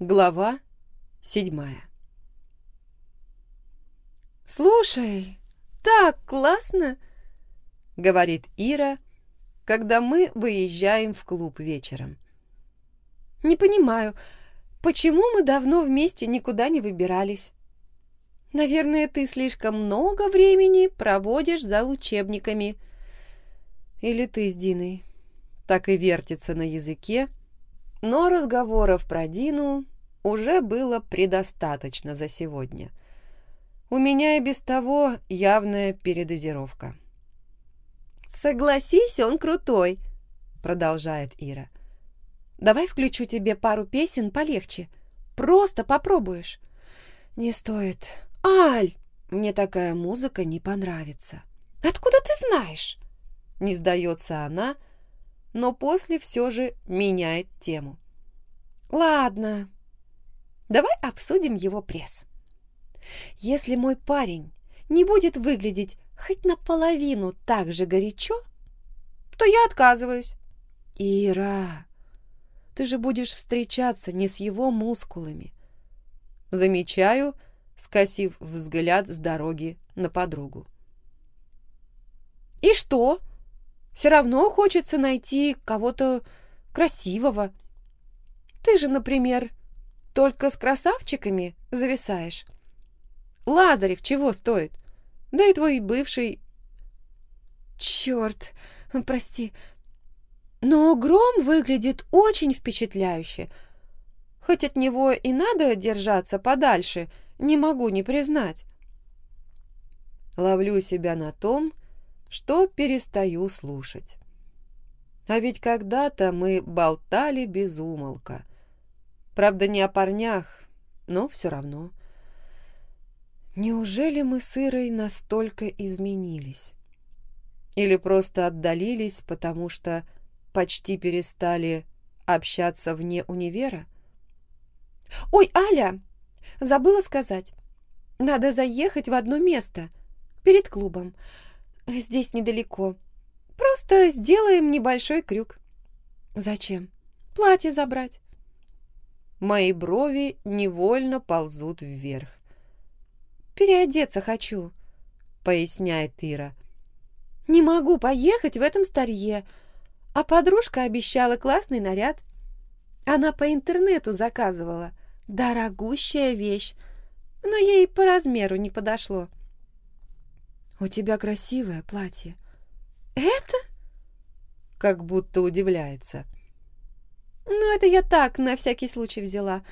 Глава седьмая «Слушай, так классно!» — говорит Ира, когда мы выезжаем в клуб вечером. «Не понимаю, почему мы давно вместе никуда не выбирались? Наверное, ты слишком много времени проводишь за учебниками. Или ты с Диной?» Так и вертится на языке, но разговоров про Дину уже было предостаточно за сегодня. У меня и без того явная передозировка. «Согласись, он крутой», — продолжает Ира. «Давай включу тебе пару песен полегче. Просто попробуешь». «Не стоит. Аль, мне такая музыка не понравится». «Откуда ты знаешь?» Не сдается она, — но после все же меняет тему. «Ладно, давай обсудим его пресс. Если мой парень не будет выглядеть хоть наполовину так же горячо, то я отказываюсь». «Ира, ты же будешь встречаться не с его мускулами». Замечаю, скосив взгляд с дороги на подругу. «И что?» Все равно хочется найти кого-то красивого. Ты же, например, только с красавчиками зависаешь. Лазарев чего стоит? Да и твой бывший... Черт, прости. Но Гром выглядит очень впечатляюще. Хоть от него и надо держаться подальше, не могу не признать. Ловлю себя на том, что перестаю слушать. А ведь когда-то мы болтали без умолка. Правда, не о парнях, но все равно. Неужели мы с Ирой настолько изменились? Или просто отдалились, потому что почти перестали общаться вне универа? «Ой, Аля, забыла сказать. Надо заехать в одно место, перед клубом. Здесь недалеко. Просто сделаем небольшой крюк. Зачем? Платье забрать. Мои брови невольно ползут вверх. Переодеться хочу, поясняет Ира. Не могу поехать в этом старье, а подружка обещала классный наряд. Она по интернету заказывала. Дорогущая вещь, но ей по размеру не подошло. «У тебя красивое платье». «Это?» Как будто удивляется. «Ну, это я так, на всякий случай взяла.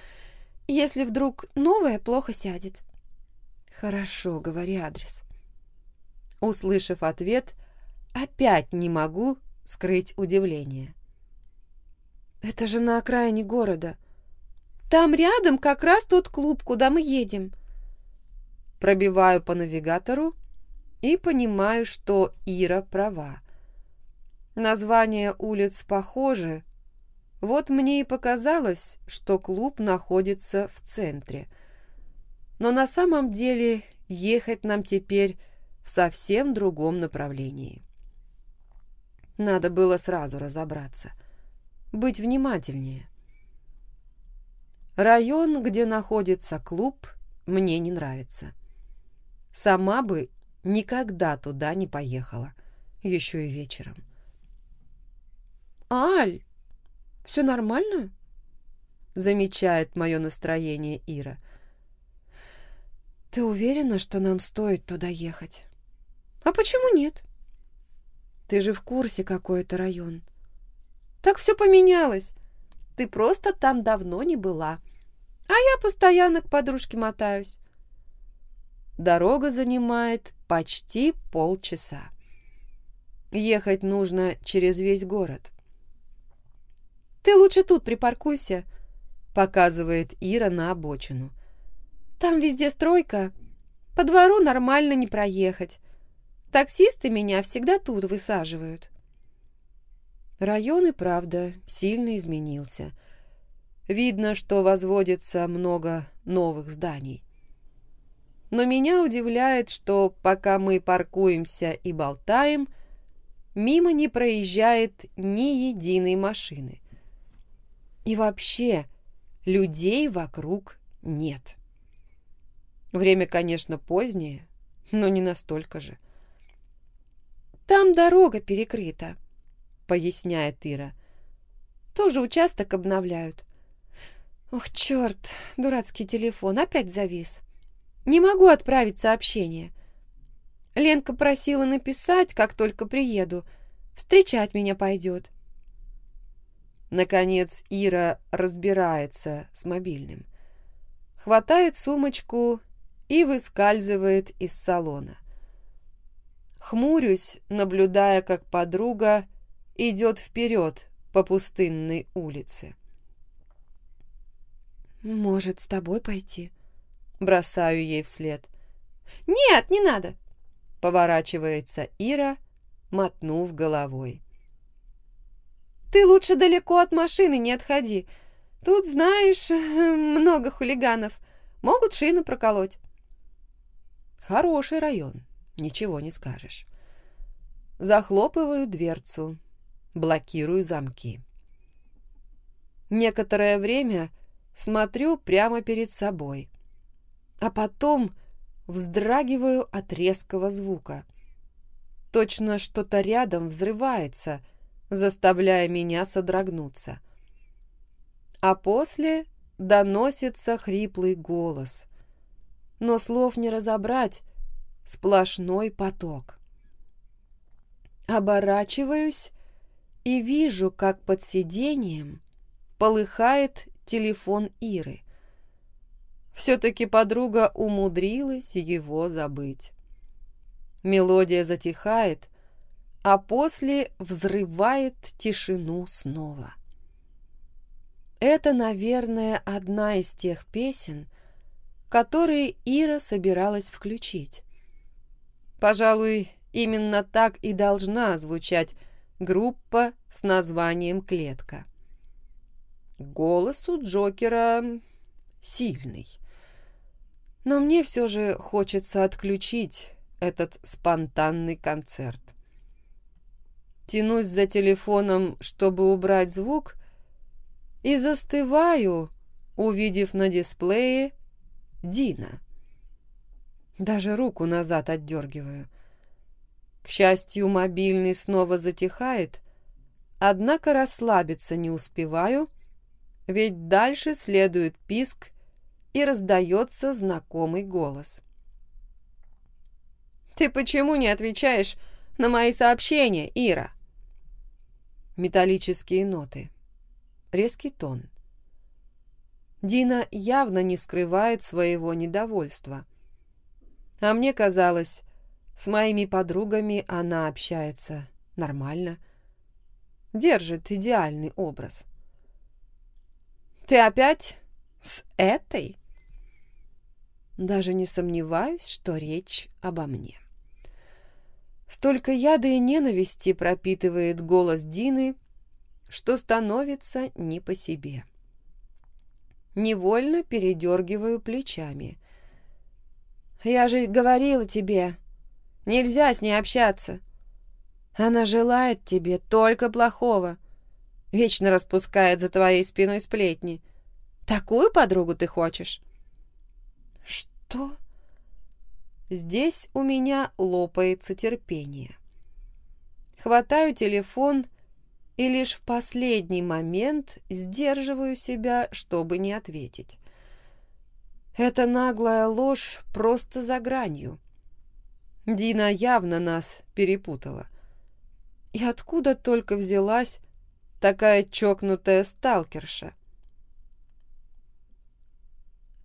Если вдруг новое плохо сядет». «Хорошо, говори адрес». Услышав ответ, опять не могу скрыть удивление. «Это же на окраине города. Там рядом как раз тот клуб, куда мы едем». Пробиваю по навигатору и понимаю, что Ира права. Названия улиц похожи. Вот мне и показалось, что клуб находится в центре. Но на самом деле ехать нам теперь в совсем другом направлении. Надо было сразу разобраться. Быть внимательнее. Район, где находится клуб, мне не нравится. Сама бы никогда туда не поехала, еще и вечером. «Аль, все нормально?» замечает мое настроение Ира. «Ты уверена, что нам стоит туда ехать?» «А почему нет?» «Ты же в курсе, какой это район». «Так все поменялось. Ты просто там давно не была. А я постоянно к подружке мотаюсь. Дорога занимает почти полчаса. Ехать нужно через весь город. «Ты лучше тут припаркуйся», — показывает Ира на обочину. «Там везде стройка. По двору нормально не проехать. Таксисты меня всегда тут высаживают». Район и правда сильно изменился. Видно, что возводится много новых зданий. Но меня удивляет, что пока мы паркуемся и болтаем, мимо не проезжает ни единой машины. И вообще, людей вокруг нет. Время, конечно, позднее, но не настолько же. «Там дорога перекрыта», — поясняет Ира. «Тоже участок обновляют. Ох, черт, дурацкий телефон опять завис. Не могу отправить сообщение. Ленка просила написать, как только приеду. Встречать меня пойдет. Наконец Ира разбирается с мобильным. Хватает сумочку и выскальзывает из салона. Хмурюсь, наблюдая, как подруга идет вперед по пустынной улице. «Может, с тобой пойти?» Бросаю ей вслед. «Нет, не надо!» Поворачивается Ира, мотнув головой. «Ты лучше далеко от машины не отходи. Тут, знаешь, много хулиганов. Могут шины проколоть». Хороший район, ничего не скажешь. Захлопываю дверцу, блокирую замки. Некоторое время смотрю прямо перед собой, а потом вздрагиваю от резкого звука. Точно что-то рядом взрывается, заставляя меня содрогнуться. А после доносится хриплый голос. Но слов не разобрать, сплошной поток. Оборачиваюсь и вижу, как под сиденьем полыхает телефон Иры. Все-таки подруга умудрилась его забыть. Мелодия затихает, а после взрывает тишину снова. Это, наверное, одна из тех песен, которые Ира собиралась включить. Пожалуй, именно так и должна звучать группа с названием «Клетка». Голос у Джокера сильный. Но мне все же хочется отключить этот спонтанный концерт. Тянусь за телефоном, чтобы убрать звук, и застываю, увидев на дисплее Дина. Даже руку назад отдергиваю. К счастью, мобильный снова затихает, однако расслабиться не успеваю — ведь дальше следует писк и раздается знакомый голос. «Ты почему не отвечаешь на мои сообщения, Ира?» Металлические ноты. Резкий тон. Дина явно не скрывает своего недовольства. А мне казалось, с моими подругами она общается нормально. Держит идеальный образ. Ты опять с этой? Даже не сомневаюсь, что речь обо мне. Столько яда и ненависти пропитывает голос Дины, что становится не по себе. Невольно передергиваю плечами. «Я же говорила тебе, нельзя с ней общаться. Она желает тебе только плохого. Вечно распускает за твоей спиной сплетни. Такую подругу ты хочешь?» «Что?» Здесь у меня лопается терпение. Хватаю телефон и лишь в последний момент сдерживаю себя, чтобы не ответить. Эта наглая ложь просто за гранью. Дина явно нас перепутала. И откуда только взялась такая чокнутая сталкерша.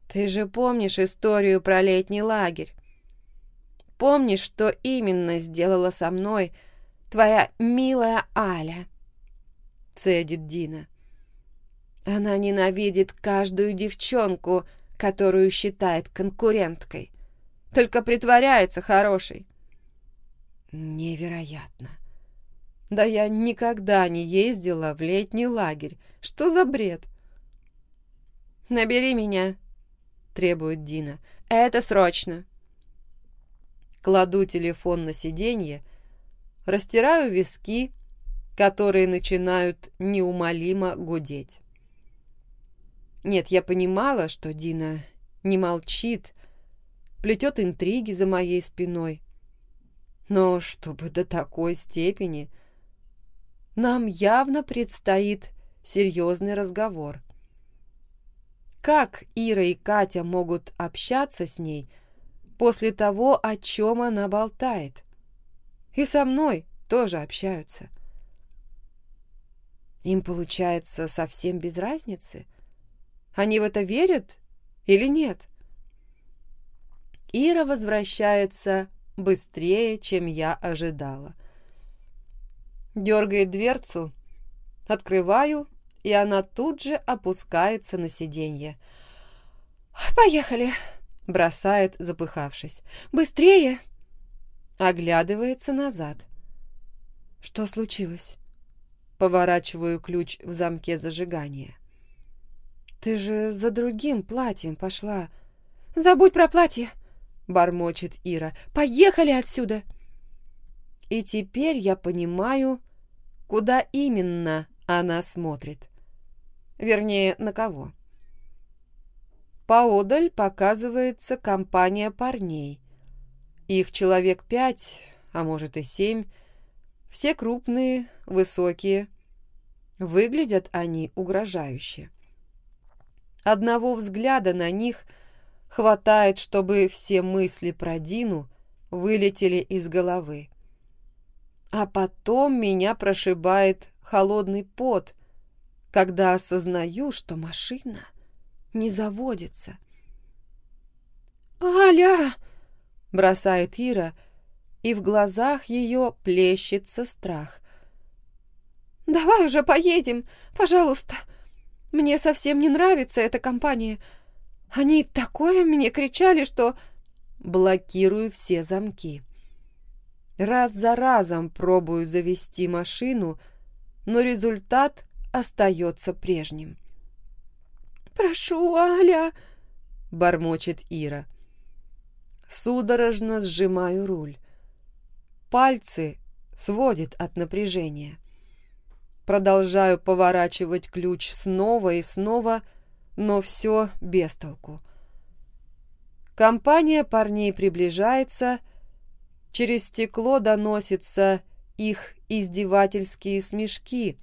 Ты же помнишь историю про летний лагерь? Помнишь, что именно сделала со мной твоя милая Аля? Цедит Дина. Она ненавидит каждую девчонку, которую считает конкуренткой. Только притворяется хорошей. Невероятно. Да я никогда не ездила в летний лагерь. Что за бред? «Набери меня», — требует Дина. «Это срочно». Кладу телефон на сиденье, растираю виски, которые начинают неумолимо гудеть. Нет, я понимала, что Дина не молчит, плетет интриги за моей спиной. Но чтобы до такой степени... Нам явно предстоит серьезный разговор. Как Ира и Катя могут общаться с ней после того, о чем она болтает? И со мной тоже общаются. Им, получается, совсем без разницы? Они в это верят или нет? Ира возвращается быстрее, чем я ожидала. Дергает дверцу, открываю, и она тут же опускается на сиденье. «Поехали!» — бросает, запыхавшись. «Быстрее!» Оглядывается назад. Что случилось? Поворачиваю ключ в замке зажигания. Ты же за другим платьем пошла. Забудь про платье, бормочет Ира. Поехали отсюда. И теперь я понимаю, куда именно она смотрит. Вернее, на кого. Поодаль показывается компания парней. Их человек пять, а может и семь. Все крупные, высокие. Выглядят они угрожающе. Одного взгляда на них хватает, чтобы все мысли про Дину вылетели из головы. А потом меня прошибает холодный пот, когда осознаю, что машина не заводится. «Аля!» — бросает Ира, и в глазах ее плещется страх. «Давай уже поедем, пожалуйста. Мне совсем не нравится эта компания. Они такое мне кричали, что...» Блокирую все замки. Раз за разом пробую завести машину, но результат остается прежним. «Прошу, Аля!» — бормочет Ира. Судорожно сжимаю руль. Пальцы сводит от напряжения. Продолжаю поворачивать ключ снова и снова, но все без толку. Компания парней приближается, через стекло доносятся их издевательские смешки,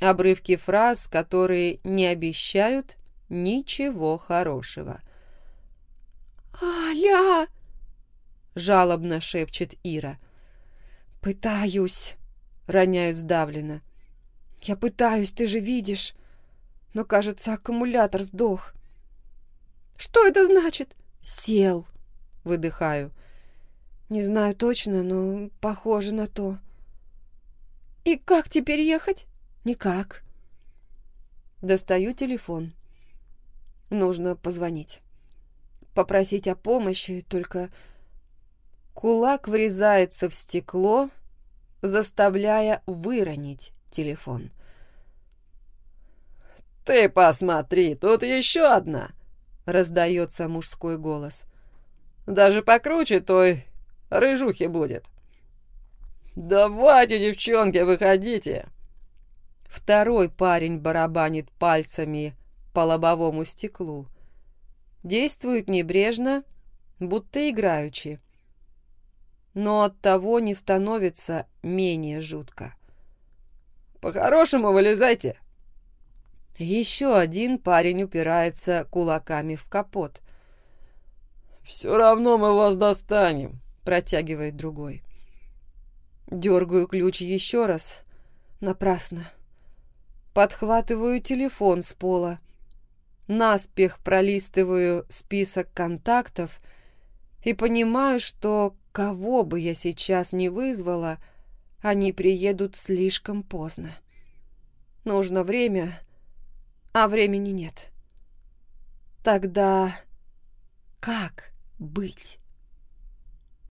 обрывки фраз, которые не обещают ничего хорошего. «Аля!» — жалобно шепчет Ира. «Пытаюсь!» — роняю сдавленно. «Я пытаюсь, ты же видишь!» Но, кажется, аккумулятор сдох. «Что это значит?» «Сел!» — выдыхаю. «Не знаю точно, но похоже на то». «И как теперь ехать?» «Никак». Достаю телефон. Нужно позвонить. Попросить о помощи, только кулак врезается в стекло, заставляя выронить телефон. «Ты посмотри, тут еще одна!» — раздается мужской голос. «Даже покруче той рыжухи будет». «Давайте, девчонки, выходите!» Второй парень барабанит пальцами по лобовому стеклу. Действует небрежно, будто играючи. Но от того не становится менее жутко. «По-хорошему вылезайте!» Еще один парень упирается кулаками в капот. «Все равно мы вас достанем», — протягивает другой. Дергаю ключ еще раз. Напрасно. Подхватываю телефон с пола наспех пролистываю список контактов и понимаю, что кого бы я сейчас не вызвала, они приедут слишком поздно. Нужно время, а времени нет. Тогда как быть?